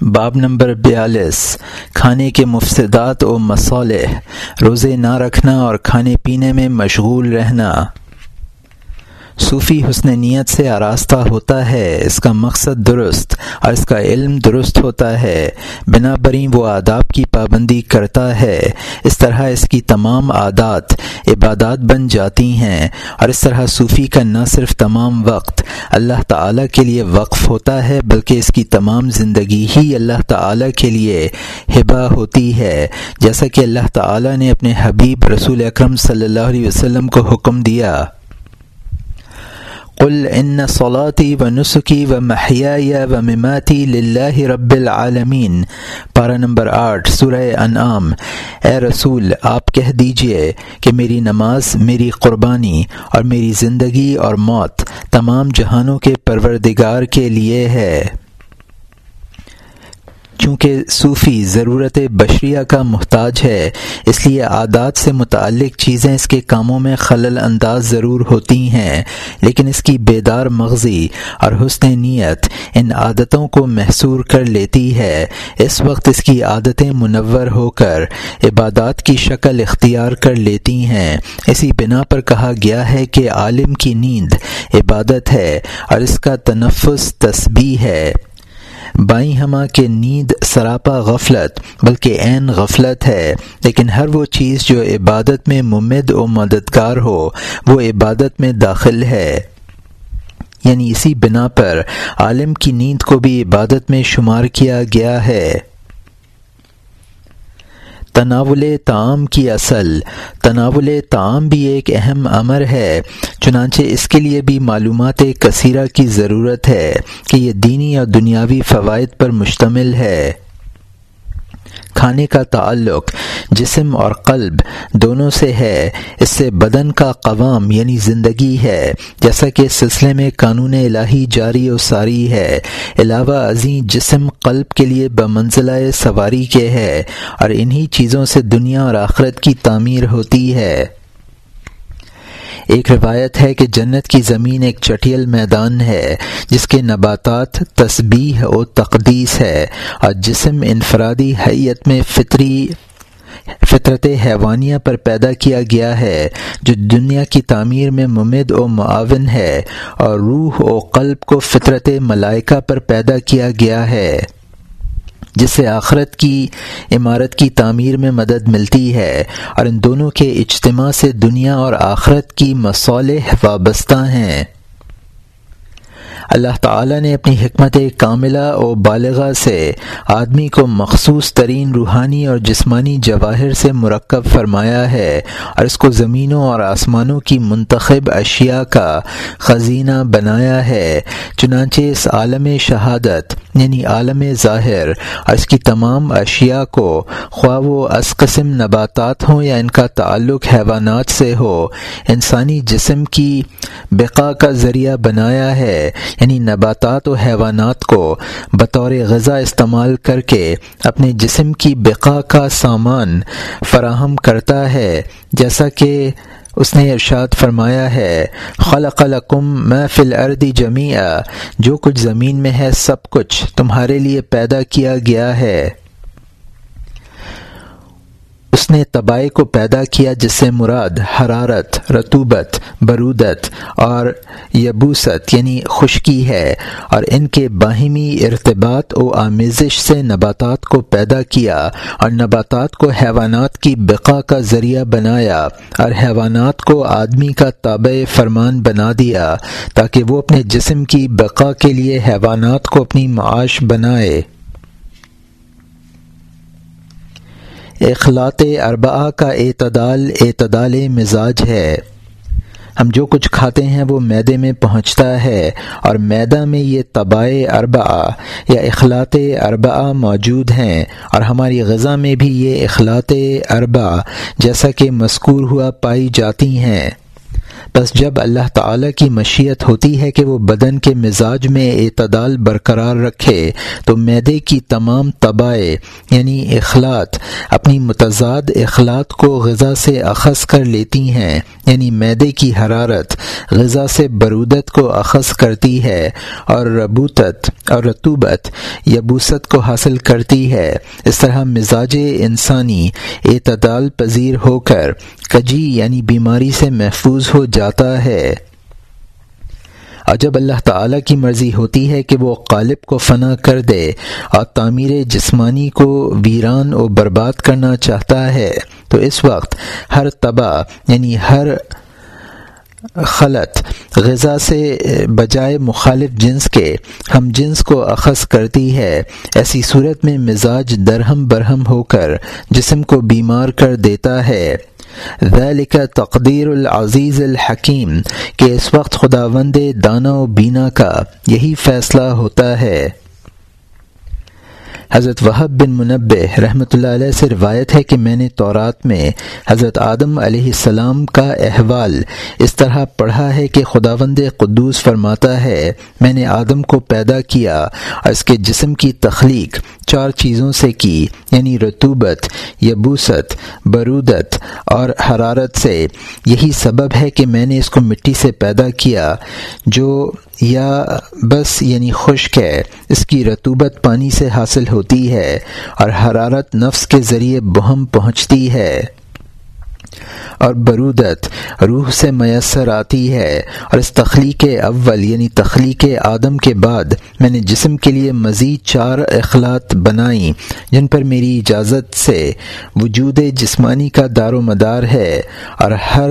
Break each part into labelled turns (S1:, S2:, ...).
S1: باب نمبر بیالیس، کھانے کے مفسدات و مصالح، روزے نہ رکھنا اور کھانے پینے میں مشغول رہنا۔ صوفی حسن نیت سے آراستہ ہوتا ہے، اس کا مقصد درست اور اس کا علم درست ہوتا ہے۔ بنا بری وہ آداب کی پابندی کرتا ہے۔ اس طرح اس کی تمام عادات عبادات بن جاتی ہیں اور اس طرح صوفی کا نہ صرف تمام وقت اللہ تعالیٰ کے لیے وقف ہوتا ہے، بلکہ اس کی تمام زندگی ہی اللہ تعالیٰ کے لیے ہبا ہوتی ہے۔ جیسا کہ اللہ تعالیٰ نے اپنے حبیب رسول اکرم صلی اللہ علیہ وسلم کو حکم دیا۔ قل ان صلاتی و نسخی و محیا و مماتی للہ رب العالمین پارہ نمبر آٹھ، سورہ انعام۔ اے رسول، آپ کہہ دیجیے کہ میری نماز میری قربانی اور میری زندگی اور موت تمام جہانوں کے پروردگار کے لیے ہے۔ چونکہ صوفی ضرورت بشریہ کا محتاج ہے، اس لیے عادات سے متعلق چیزیں اس کے کاموں میں خلل انداز ضرور ہوتی ہیں، لیکن اس کی بیدار مغزی اور حسن نیت ان عادتوں کو محصور کر لیتی ہے۔ اس وقت اس کی عادتیں منور ہو کر عبادات کی شکل اختیار کر لیتی ہیں۔ اسی بنا پر کہا گیا ہے کہ عالم کی نیند عبادت ہے اور اس کا تنفس تسبیح ہے۔ بائیں ہما کے نیند سراپا غفلت، بلکہ عین غفلت ہے، لیکن ہر وہ چیز جو عبادت میں ممد و مددگار ہو، وہ عبادت میں داخل ہے۔ یعنی اسی بنا پر عالم کی نیند کو بھی عبادت میں شمار کیا گیا ہے۔ تناول تعام کی اصل۔ تناول تعام بھی ایک اہم امر ہے، چنانچہ اس کے لیے بھی معلومات کثیرہ کی ضرورت ہے کہ یہ دینی اور دنیاوی فوائد پر مشتمل ہے۔ کھانے کا تعلق جسم اور قلب دونوں سے ہے۔ اس سے بدن کا قوام یعنی زندگی ہے۔ جیسا کہ اس سلسلے میں قانون الہی جاری و ساری ہے۔ علاوہ ازیں جسم، قلب کے لیے بمنزلہ سواری کے ہے اور انہی چیزوں سے دنیا اور آخرت کی تعمیر ہوتی ہے۔ ایک روایت ہے کہ جنت کی زمین ایک چٹیل میدان ہے، جس کے نباتات تسبیح و تقدیس ہے، اور جسم انفرادی حیت میں فطری، فطرت حیوانیہ پر پیدا کیا گیا ہے، جو دنیا کی تعمیر میں ممد و معاون ہے، اور روح و قلب کو فطرت ملائکہ پر پیدا کیا گیا ہے۔ جس سے آخرت کی عمارت کی تعمیر میں مدد ملتی ہے اور ان دونوں کے اجتماع سے دنیا اور آخرت کی مصالح وابستہ ہیں۔ اللہ تعالیٰ نے اپنی حکمت کاملہ و بالغہ سے آدمی کو مخصوص ترین روحانی اور جسمانی جواہر سے مرکب فرمایا ہے اور اس کو زمینوں اور آسمانوں کی منتخب اشیاء کا خزینہ بنایا ہے۔ چنانچہ اس عالم شہادت یعنی عالم ظاہر اور اس کی تمام اشیاء کو خواہ و از قسم نباتات ہوں یا ان کا تعلق حیوانات سے ہو، انسانی جسم کی بقا کا ذریعہ بنایا ہے۔ یعنی نباتات و حیوانات کو بطور غذا استعمال کر کے اپنے جسم کی بقا کا سامان فراہم کرتا ہے۔ جیسا کہ اس نے ارشاد فرمایا ہے، خلق لکم ما فی الارض جمیع جو کچھ زمین میں ہے سب کچھ تمہارے لیے پیدا کیا گیا ہے۔ اس نے تباہی کو پیدا کیا جس سے مراد حرارت رتوبت برودت اور یبوست یعنی خشکی ہے، اور ان کے باہمی ارتباط و آمیزش سے نباتات کو پیدا کیا اور نباتات کو حیوانات کی بقا کا ذریعہ بنایا اور حیوانات کو آدمی کا تابع فرمان بنا دیا تاکہ وہ اپنے جسم کی بقا کے لیے حیوانات کو اپنی معاش بنائے۔ اخلاط اربعہ کا اعتدال اعتدال مزاج ہے۔ ہم جو کچھ کھاتے ہیں وہ میدے میں پہنچتا ہے اور میدا میں یہ طباء اربعہ یا اخلاط اربعہ موجود ہیں اور ہماری غذا میں بھی یہ اخلاط اربعہ جیسا کہ مذکور ہوا پائی جاتی ہیں۔ بس جب اللہ تعالی کی مشیت ہوتی ہے کہ وہ بدن کے مزاج میں اعتدال برقرار رکھے، تو میدے کی تمام تبائیں یعنی اخلاط، اپنی متضاد اخلاط کو غذا سے اخذ کر لیتی ہیں یعنی میدے کی حرارت غذا سے برودت کو اخذ کرتی ہے، اور ربوتت، اور رتوبت، یبوست کو حاصل کرتی ہے۔ اس طرح مزاج انسانی اعتدال پذیر ہو کر، کجی یعنی بیماری سے محفوظ ہو جاتا ہے۔ اور جب اللہ تعالیٰ کی مرضی ہوتی ہے کہ وہ قالب کو فنا کر دے اور تعمیر جسمانی کو ویران و برباد کرنا چاہتا ہے، تو اس وقت ہر تباہ یعنی ہر خلط غذا سے بجائے مخالف جنس کے ہم جنس کو اخذ کرتی ہے۔ ایسی صورت میں مزاج درہم برہم ہو کر جسم کو بیمار کر دیتا ہے۔ ذلك تقدیر العزیز الحکیم، کہ اس وقت خدا وند دانا و بینا کا یہی فیصلہ ہوتا ہے۔ حضرت وحب بن منبع رحمۃ اللہ علیہ سے روایت ہے کہ میں نے تورات میں حضرت آدم علیہ السلام کا احوال اس طرح پڑھا ہے کہ خداوند قدوس فرماتا ہے، میں نے آدم کو پیدا کیا اور اس کے جسم کی تخلیق چار چیزوں سے کی یعنی رتوبت، یبوست، برودت اور حرارت سے۔ یہی سبب ہے کہ میں نے اس کو مٹی سے پیدا کیا، جو یا بس یعنی خشک ہے۔ اس کی رتوبت پانی سے حاصل ہوتی ہے اور حرارت نفس کے ذریعے بہم پہنچتی ہے۔ اور برودت روح سے میسر آتی ہے اور اس تخلیق اول یعنی تخلیق آدم کے بعد میں نے جسم کے لیے مزید چار اخلاط بنائیں جن پر میری اجازت سے وجود جسمانی کا دار و مدار ہے اور ہر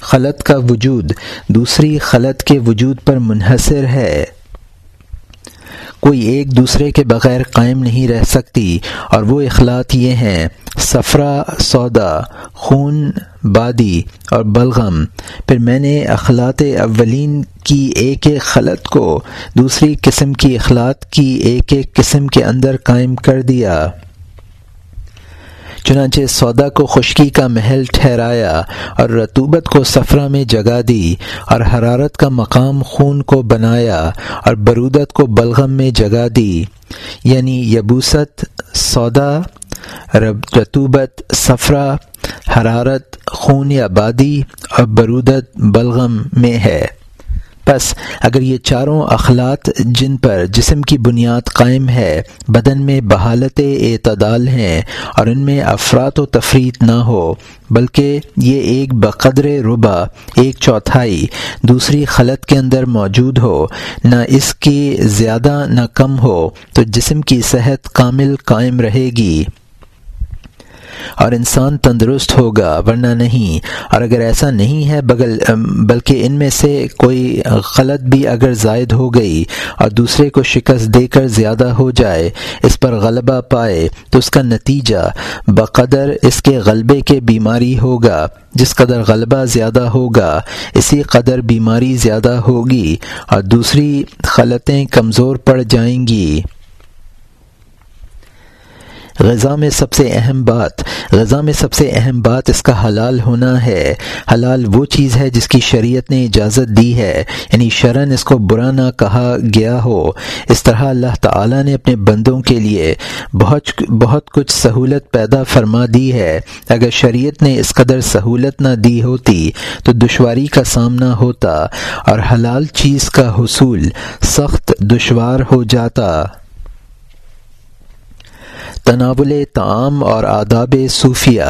S1: خلط کا وجود دوسری خلط کے وجود پر منحصر ہے۔ کوئی ایک دوسرے کے بغیر قائم نہیں رہ سکتی۔ اور وہ اخلاط یہ ہیں سفرا سودا، خون، بادی اور بلغم۔ پھر میں نے اخلاط اولین کی ایک ایک خلط کو دوسری قسم کی اخلاط کی ایک ایک قسم کے اندر قائم کر دیا۔ چنانچہ سودا کو خشکی کا محل ٹھہرایا اور رتوبت کو سفرہ میں جگہ دی اور حرارت کا مقام خون کو بنایا اور برودت کو بلغم میں جگہ دی۔ یعنی یبوست، سودا رتوبت سفرہ حرارت، خون یا بادی اور برودت بلغم میں ہے۔ بس اگر یہ چاروں اخلاط جن پر جسم کی بنیاد قائم ہے، بدن میں بحالت اعتدال ہیں اور ان میں افراد و تفریح نہ ہو، بلکہ یہ ایک بقدر ربا ایک چوتھائی، دوسری خلط کے اندر موجود ہو، نہ اس کی زیادہ نہ کم ہو، تو جسم کی صحت کامل قائم رہے گی۔ اور انسان تندرست ہوگا، ورنہ نہیں۔ اور اگر ایسا نہیں ہے، بغل بلکہ ان میں سے کوئی غلط بھی اگر زائد ہو گئی اور دوسرے کو شکست دے کر زیادہ ہو جائے، اس پر غلبہ پائے، تو اس کا نتیجہ بقدر اس کے غلبے کے بیماری ہوگا، جس قدر غلبہ زیادہ ہوگا، اسی قدر بیماری زیادہ ہوگی اور دوسری خلطیں کمزور پڑ جائیں گی۔ غذا میں سب سے اہم بات، غذا میں سب سے اہم بات اس کا حلال ہونا ہے۔ حلال وہ چیز ہے جس کی شریعت نے اجازت دی ہے۔ یعنی شرن اس کو برا نہ کہا گیا ہو۔ اس طرح اللہ تعالی نے اپنے بندوں کے لیے بہت بہت کچھ سہولت پیدا فرما دی ہے۔ اگر شریعت نے اس قدر سہولت نہ دی ہوتی تو دشواری کا سامنا ہوتا اور حلال چیز کا حصول سخت دشوار ہو جاتا۔ تناول تعام اور آداب صوفیہ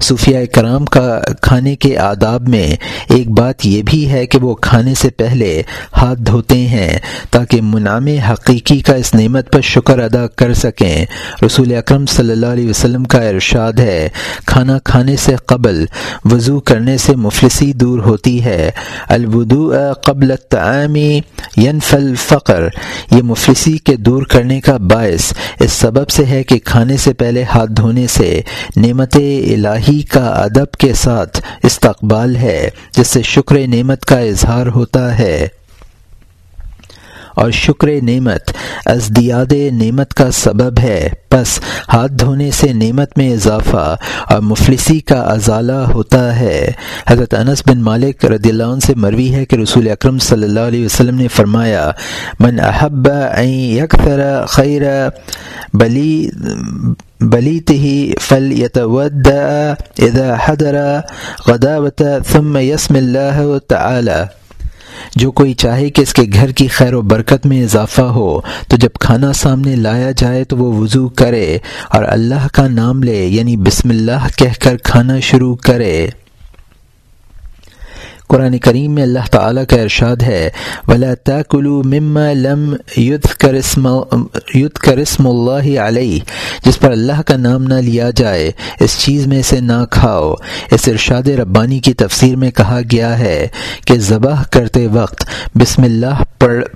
S1: صوفیہ کرام کا کھانے کے آداب میں ایک بات یہ بھی ہے کہ وہ کھانے سے پہلے ہاتھ دھوتے ہیں تاکہ منام حقیقی کا اس نعمت پر شکر ادا کر سکیں۔ رسول اکرم صلی اللہ علیہ وسلم کا ارشاد ہے، کھانا کھانے سے قبل وضو کرنے سے مفلسی دور ہوتی ہے۔ الودو قبل الطعامی ینف الفقر، یہ مفلسی کے دور کرنے کا باعث اس سبب سے ہے کہ کھانا سے پہلے ہاتھ دھونے سے نعمت الہی کا ادب کے ساتھ استقبال ہے، جس سے شکر نعمت کا اظہار ہوتا ہے۔ اور شکر نعمت ازدیاد نعمت کا سبب ہے۔ پس ہاتھ دھونے سے نعمت میں اضافہ اور مفلسی کا ازالہ ہوتا ہے۔ حضرت انس بن مالک رضی اللہ عنہ سے مروی ہے کہ رسول اکرم صلی اللہ علیہ وسلم نے فرمایا، من احب یکثر خیر بلی بلی تہی فل یتود اذا حضر غداوت ثم یسم اللہ تعالی۔ جو کوئی چاہے کہ اس کے گھر کی خیر و برکت میں اضافہ ہو، تو جب کھانا سامنے لایا جائے تو وہ وضو کرے اور اللہ کا نام لے یعنی بسم اللہ کہہ کر کھانا شروع کرے۔ قرآن کریم میں اللہ تعالیٰ کا ارشاد ہے، ولا تاکلو مما لم کرسم اللہ علیہ جس پر اللہ کا نام نہ لیا جائے، اس چیز میں سے نہ کھاؤ۔ اس ارشاد ربانی کی تفسیر میں کہا گیا ہے کہ ذبح کرتے وقت بسم اللہ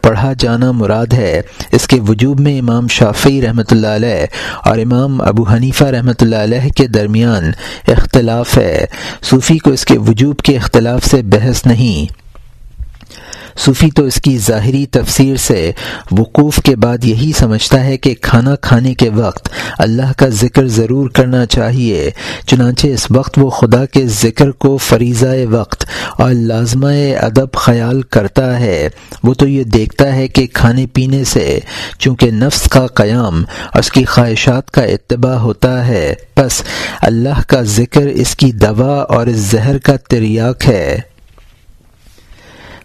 S1: پڑھا جانا مراد ہے۔ اس کے وجوب میں امام شافی رحمۃ اللہ علیہ اور امام ابو حنیفہ رحمۃ اللہ علیہ کے درمیان اختلاف ہے۔ صوفی کو اس کے وجوب کے اختلاف سے بحث نہیں۔ صوفی تو اس کی ظاہری تفسیر سے وقوف کے بعد یہی سمجھتا ہے کہ کھانا کھانے کے وقت اللہ کا ذکر ضرور کرنا چاہیے، چنانچہ اس وقت وہ خدا کے ذکر کو فریضہ وقت اور لازمہ ادب خیال کرتا ہے۔ وہ تو یہ دیکھتا ہے کہ کھانے پینے سے چونکہ نفس کا قیام اس کی خواہشات کا اتباع ہوتا ہے بس اللہ کا ذکر اس کی دوا اور اس زہر کا تریاک ہے۔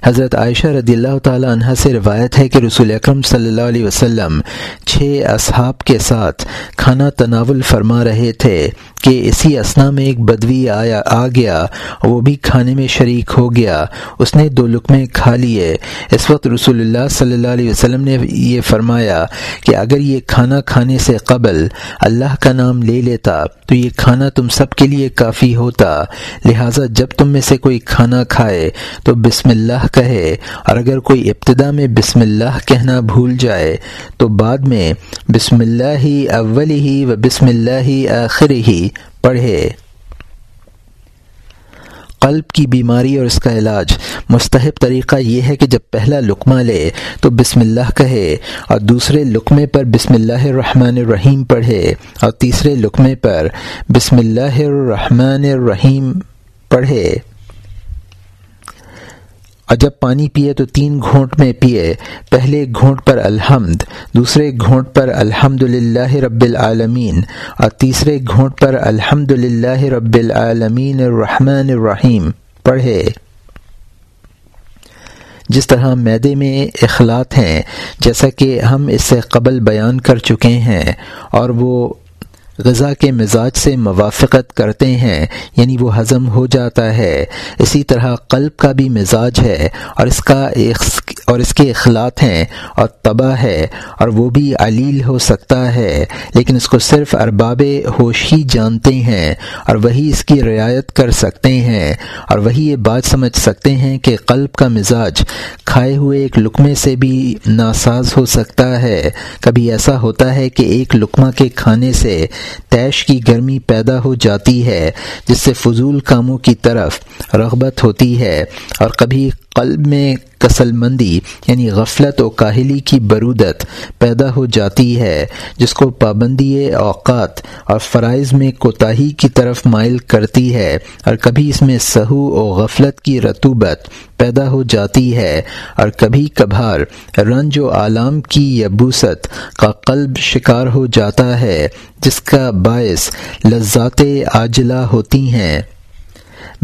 S1: حضرت عائشہ رضی اللہ تعالی عنہ سے روایت ہے کہ رسول اکرم صلی اللہ علیہ وسلم چھ اصحاب کے ساتھ کھانا تناول فرما رہے تھے کہ اسی اسنا میں ایک بدوی آیا، آ گیا، وہ بھی کھانے میں شریک ہو گیا۔ اس نے دو لقمے کھا لیے۔ اس وقت رسول اللہ صلی اللہ علیہ وسلم نے یہ فرمایا کہ اگر یہ کھانا کھانے سے قبل اللہ کا نام لے لیتا تو یہ کھانا تم سب کے لیے کافی ہوتا۔ لہٰذا جب تم میں سے کوئی کھانا کھائے تو بسم اللہ کہے، اور اگر کوئی ابتدا میں بسم اللہ کہنا بھول جائے، تو بعد میں بسم اللہ اول ہی و بسم اللہ آخر ہی پڑھے۔ قلب کی بیماری اور اس کا علاج۔ مستحب طریقہ یہ ہے کہ جب پہلا لقمہ لے تو بسم اللہ کہے، اور دوسرے لقمے پر بسم اللہ الرحمن الرحیم پڑھے، اور تیسرے لقمے پر بسم اللہ الرحمن الرحیم پڑھے۔ اور جب پانی پیے تو تین گھونٹ میں پیے۔ پہلے گھونٹ پر الحمد، دوسرے گھونٹ پر الحمد للہ رب العالمین، اور تیسرے گھونٹ پر الحمد للہ رب العالمین الرحمن الرحیم۔ پڑھے۔ جس طرح میدے میں اخلاط ہیں، جیسا کہ ہم اس سے قبل بیان کر چکے ہیں، اور وہ غذا کے مزاج سے موافقت کرتے ہیں یعنی وہ ہضم ہو جاتا ہے۔ اسی طرح قلب کا بھی مزاج ہے اور اس کا اور اس کے اخلاط ہیں اور تباہ ہے اور وہ بھی علیل ہو سکتا ہے، لیکن اس کو صرف ارباب ہوش ہی جانتے ہیں اور وہی اس کی رعایت کر سکتے ہیں۔ اور وہی یہ بات سمجھ سکتے ہیں کہ قلب کا مزاج کھائے ہوئے ایک لقمے سے بھی ناساز ہو سکتا ہے۔ کبھی ایسا ہوتا ہے کہ ایک لقمہ کے کھانے سے تیش کی گرمی پیدا ہو جاتی ہے، جس سے فضول کاموں کی طرف رغبت ہوتی ہے اور کبھی قلب میں کسل مندی یعنی غفلت و کاہلی کی برودت پیدا ہو جاتی ہے، جس کو پابندی اوقات اور فرائض میں کوتاہی کی طرف مائل کرتی ہے، اور کبھی اس میں سہو و غفلت کی رتوبت پیدا ہو جاتی ہے، اور کبھی کبھار رنج و عالام کی یبوست کا قلب شکار ہو جاتا ہے، جس کا باعث لذات عاجلہ ہوتی ہیں۔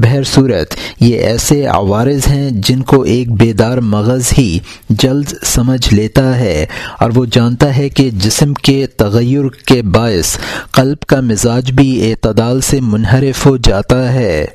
S1: بہر صورت، یہ ایسے عوارض ہیں جن کو ایک بیدار مغز ہی جلد سمجھ لیتا ہے اور وہ جانتا ہے کہ جسم کے تغیر کے باعث قلب کا مزاج بھی اعتدال سے منحرف ہو جاتا ہے۔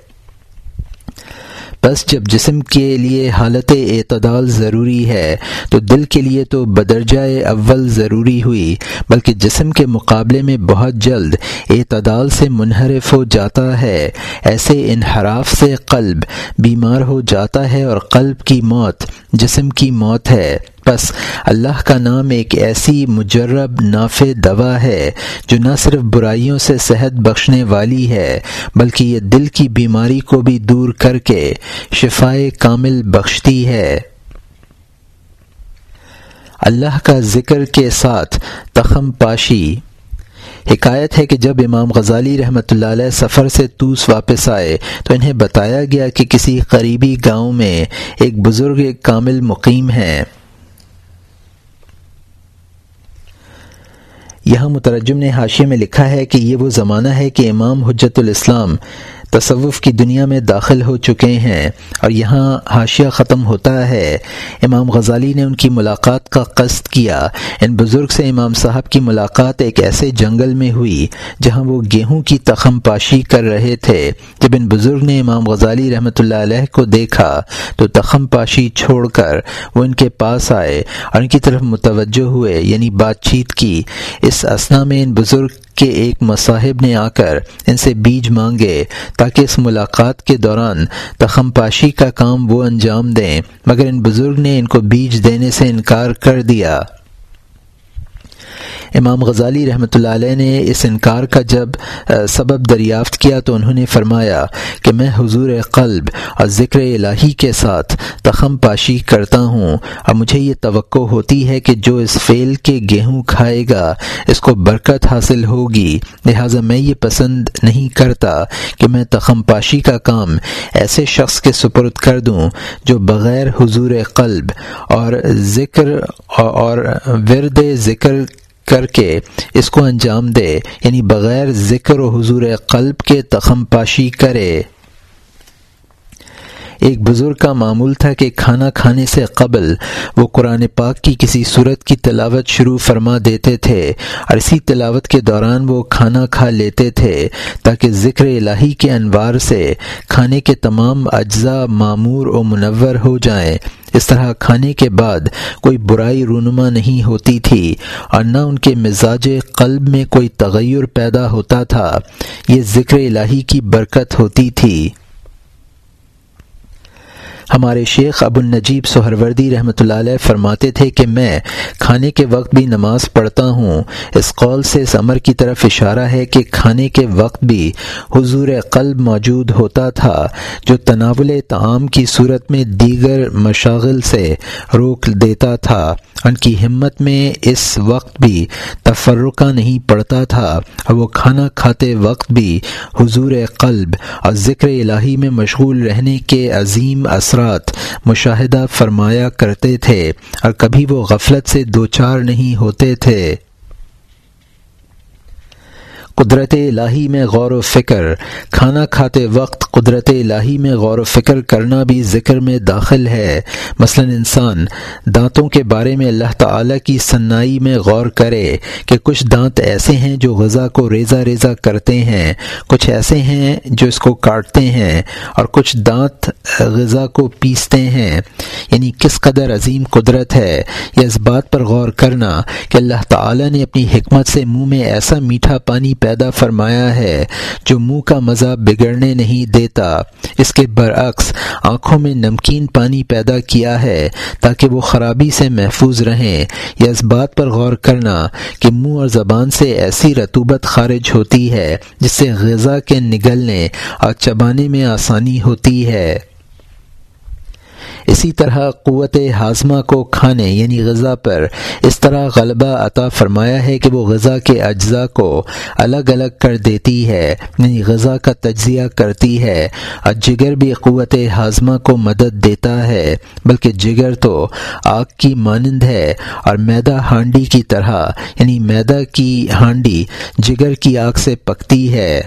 S1: بس جب جسم کے لیے حالت اعتدال ضروری ہے، تو دل کے لیے تو بدرجۂ اول ضروری ہوئی، بلکہ جسم کے مقابلے میں بہت جلد اعتدال سے منحرف ہو جاتا ہے۔ ایسے انحراف سے قلب بیمار ہو جاتا ہے اور قلب کی موت جسم کی موت ہے۔ بس اللہ کا نام ایک ایسی مجرب نافع دوا ہے جو نہ صرف برائیوں سے صحت بخشنے والی ہے، بلکہ یہ دل کی بیماری کو بھی دور کر کے شفائے کامل بخشتی ہے۔ اللہ کا ذکر کے ساتھ تخم پاشی۔ حکایت ہے کہ جب امام غزالی رحمۃ اللہ علیہ سفر سے توس واپس آئے، تو انہیں بتایا گیا کہ کسی قریبی گاؤں میں ایک بزرگ ایک کامل مقیم ہیں۔ یہاں مترجم نے حاشیے میں لکھا ہے کہ یہ وہ زمانہ ہے کہ امام حجت الاسلام تصوف کی دنیا میں داخل ہو چکے ہیں اور یہاں حاشیہ ختم ہوتا ہے۔ امام غزالی نے ان کی ملاقات کا قصد کیا۔ ان بزرگ سے امام صاحب کی ملاقات ایک ایسے جنگل میں ہوئی جہاں وہ گیہوں کی تخم پاشی کر رہے تھے۔ جب ان بزرگ نے امام غزالی رحمۃ اللہ علیہ کو دیکھا تو تخم پاشی چھوڑ کر وہ ان کے پاس آئے اور ان کی طرف متوجہ ہوئے یعنی بات چیت کی۔ اس اسنا میں ان بزرگ کے ایک مصاحب نے آ کر ان سے بیج مانگے تاکہ اس ملاقات کے دوران تخم پاشی کا کام وہ انجام دیں، مگر ان بزرگ نے ان کو بیج دینے سے انکار کر دیا۔ امام غزالی رحمۃ اللہ علیہ نے اس انکار کا جب سبب دریافت کیا تو انہوں نے فرمایا کہ میں حضور قلب اور ذکر الہی کے ساتھ تخم پاشی کرتا ہوں۔ اور مجھے یہ توقع ہوتی ہے کہ جو اس فیل کے گیہوں کھائے گا، اس کو برکت حاصل ہوگی۔ لہٰذا میں یہ پسند نہیں کرتا کہ میں تخم پاشی کا کام ایسے شخص کے سپرد کر دوں جو بغیر حضور قلب اور ذکر اور ورد ذکر کر کے اس کو انجام دے یعنی بغیر ذکر و حضور قلب کے تخم پاشی کرے۔ ایک بزرگ کا معمول تھا کہ کھانا کھانے سے قبل وہ قرآن پاک کی کسی صورت کی تلاوت شروع فرما دیتے تھے اور اسی تلاوت کے دوران وہ کھانا کھا لیتے تھے تاکہ ذکر الہی کے انوار سے کھانے کے تمام اجزاء معمور و منور ہو جائیں۔ اس طرح کھانے کے بعد کوئی برائی رونما نہیں ہوتی تھی اور نہ ان کے مزاج قلب میں کوئی تغیر پیدا ہوتا تھا۔ یہ ذکر الہی کی برکت ہوتی تھی۔ ہمارے شیخ ابو النجیب سہروردی رحمۃ اللہ علیہ فرماتے تھے کہ میں کھانے کے وقت بھی نماز پڑھتا ہوں۔ اس قول سے اس امر کی طرف اشارہ ہے کہ کھانے کے وقت بھی حضور قلب موجود ہوتا تھا، جو تناول تعام کی صورت میں دیگر مشاغل سے روک دیتا تھا۔ ان کی ہمت میں اس وقت بھی تفرقہ نہیں پڑتا تھا۔ اور وہ کھانا کھاتے وقت بھی حضور قلب اور ذکر الہی میں مشغول رہنے کے عظیم اثر اثرات مشاہدہ فرمایا کرتے تھے اور کبھی وہ غفلت سے دوچار نہیں ہوتے تھے۔ قدرت الہی میں غور و فکر، کھانا کھاتے وقت قدرت الہی میں غور و فکر کرنا بھی ذکر میں داخل ہے۔ مثلا انسان دانتوں کے بارے میں اللہ تعالی کی سنائی میں غور کرے کہ کچھ دانت ایسے ہیں جو غذا کو ریزہ ریزہ کرتے ہیں، کچھ ایسے ہیں جو اس کو کاٹتے ہیں اور کچھ دانت غذا کو پیستے ہیں۔ یعنی کس قدر عظیم قدرت ہے۔ یا اس بات پر غور کرنا کہ اللہ تعالی نے اپنی حکمت سے منہ میں ایسا میٹھا پانی پیدا فرمایا ہے جو منہ کا مزہ بگڑنے نہیں دیتا۔ اس کے برعکس، آنکھوں میں نمکین پانی پیدا کیا ہے تاکہ وہ خرابی سے محفوظ رہیں۔ یا اس بات پر غور کرنا کہ منہ اور زبان سے ایسی رتوبت خارج ہوتی ہے جس سے غذا کے نگلنے اور چبانے میں آسانی ہوتی ہے۔ اسی طرح قوت ہاضمہ کو کھانے یعنی غذا پر اس طرح غلبہ عطا فرمایا ہے کہ وہ غذا کے اجزاء کو الگ الگ کر دیتی ہے یعنی غذا کا تجزیہ کرتی ہے۔ اور جگر بھی قوت ہاضمہ کو مدد دیتا ہے، بلکہ جگر تو آگ کی مانند ہے۔ اور میدا ہانڈی کی طرح یعنی میدا کی ہانڈی جگر کی آگ سے پکتی ہے۔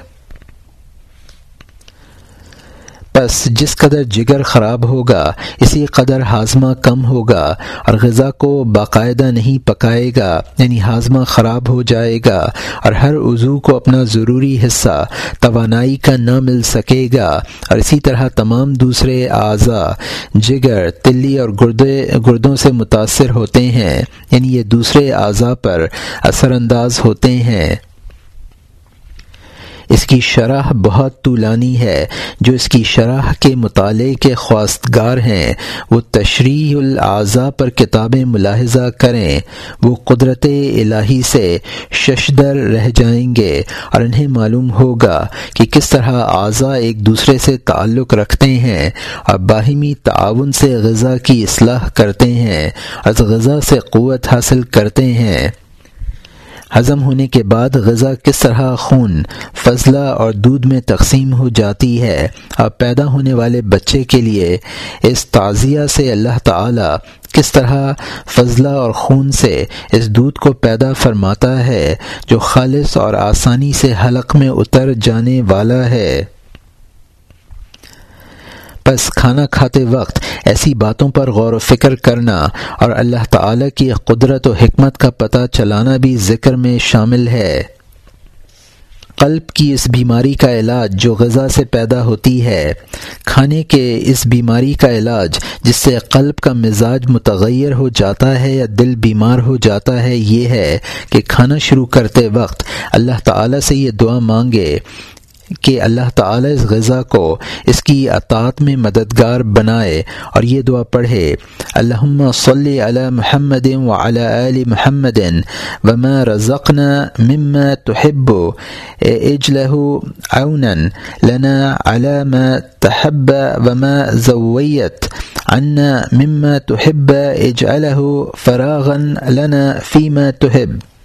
S1: بس جس قدر جگر خراب ہوگا، اسی قدر ہاضمہ کم ہوگا اور غذا کو باقاعدہ نہیں پکائے گا یعنی ہاضمہ خراب ہو جائے گا اور ہر عضو کو اپنا ضروری حصہ، توانائی کا نہ مل سکے گا اور اسی طرح تمام دوسرے اعضاء جگر، تلی اور گردے، گردوں سے متاثر ہوتے ہیں یعنی یہ دوسرے اعضاء پر اثر انداز ہوتے ہیں۔ اس کی شرح بہت طولانی ہے، جو اس کی شرح کے مطالعے کے خواستگار ہیں۔ وہ تشریح الاضاء پر کتابیں ملاحظہ کریں۔ وہ قدرت الہی سے ششدر رہ جائیں گے اور انہیں معلوم ہوگا کہ کس طرح اعضاء ایک دوسرے سے تعلق رکھتے ہیں اور باہمی تعاون سے غذا کی اصلاح کرتے ہیں اور غذا سے قوت حاصل کرتے ہیں۔ ہضم ہونے کے بعد غذا کس طرح خون، فضلہ اور دودھ میں تقسیم ہو جاتی ہے، اور پیدا ہونے والے بچے کے لیے اس تعزیہ سے اللہ تعالی کس طرح فضلہ اور خون سے اس دودھ کو پیدا فرماتا ہے، جو خالص اور آسانی سے حلق میں اتر جانے والا ہے۔ بس کھانا کھاتے وقت ایسی باتوں پر غور و فکر کرنا اور اللہ تعالی کی قدرت و حکمت کا پتہ چلانا بھی ذکر میں شامل ہے۔ قلب کی اس بیماری کا علاج جو غذا سے پیدا ہوتی ہے، کھانے کے اس بیماری کا علاج جس سے قلب کا مزاج متغیر ہو جاتا ہے یا دل بیمار ہو جاتا ہے، یہ ہے کہ کھانا شروع کرتے وقت اللہ تعالی سے یہ دعا مانگے۔ کہ اللہ تعالی اس غذا کو اس کی اطاعت میں مددگار بنائے اور یہ دعا پڑھے اللہ صلی علی محمد و علی محمد وما رزقنا مما تحب اجلہ اونا لنا على ما تحب وما زویت، عنا مما تحب اجعله فراغا لنا فيما تحب.